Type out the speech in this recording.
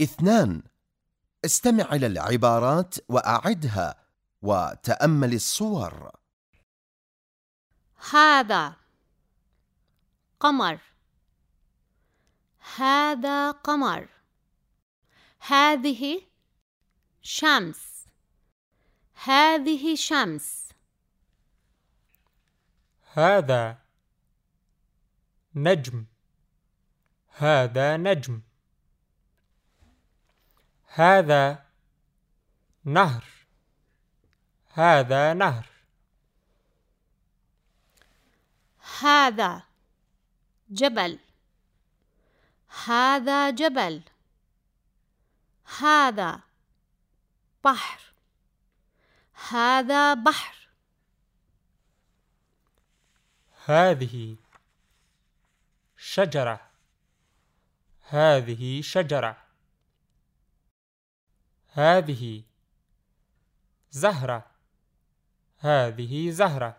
اثنان. استمع إلى العبارات وأعدها وتأمل الصور. هذا قمر. هذا قمر. هذه شمس. هذه شمس. هذا نجم. هذا نجم. هذا نهر. هذا نهر. هذا جبل. هذا جبل. هذا بحر. هذا بحر. هذه شجرة. هذه شجرة. هذه زهرة. هذه زهرة.